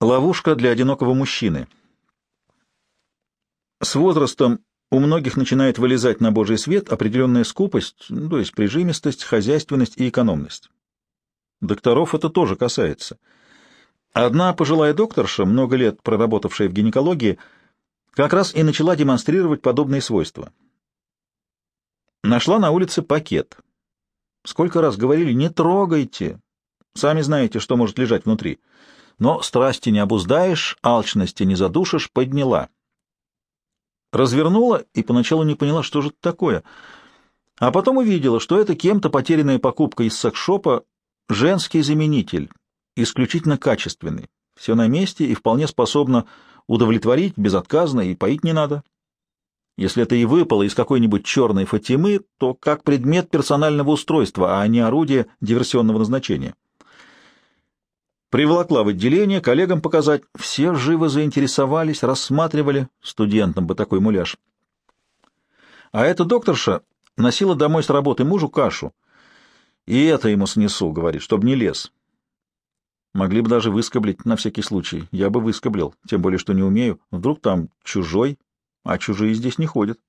Ловушка для одинокого мужчины. С возрастом у многих начинает вылезать на божий свет определенная скупость, ну, то есть прижимистость, хозяйственность и экономность. Докторов это тоже касается. Одна пожилая докторша, много лет проработавшая в гинекологии, как раз и начала демонстрировать подобные свойства. Нашла на улице пакет. Сколько раз говорили, не трогайте. Сами знаете, что может лежать внутри но страсти не обуздаешь, алчности не задушишь, подняла. Развернула и поначалу не поняла, что же это такое, а потом увидела, что это кем-то потерянная покупка из секшопа, женский заменитель, исключительно качественный, все на месте и вполне способна удовлетворить безотказно, и поить не надо. Если это и выпало из какой-нибудь черной Фатимы, то как предмет персонального устройства, а не орудие диверсионного назначения. Приволокла в отделение, коллегам показать. Все живо заинтересовались, рассматривали. Студентам бы такой муляж. А эта докторша носила домой с работы мужу кашу. И это ему снесу, говорит, чтобы не лез. Могли бы даже выскоблить на всякий случай. Я бы выскоблил, тем более, что не умею. Вдруг там чужой, а чужие здесь не ходят.